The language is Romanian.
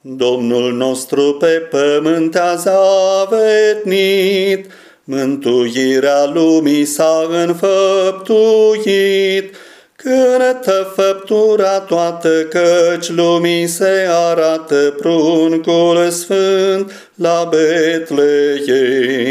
Domnul nostru pe pământ a zavetnit, mântuirea lumii s-a înfăptuit, Cântă făptura toată căci lumii se arată pruncul sfânt la Betleem.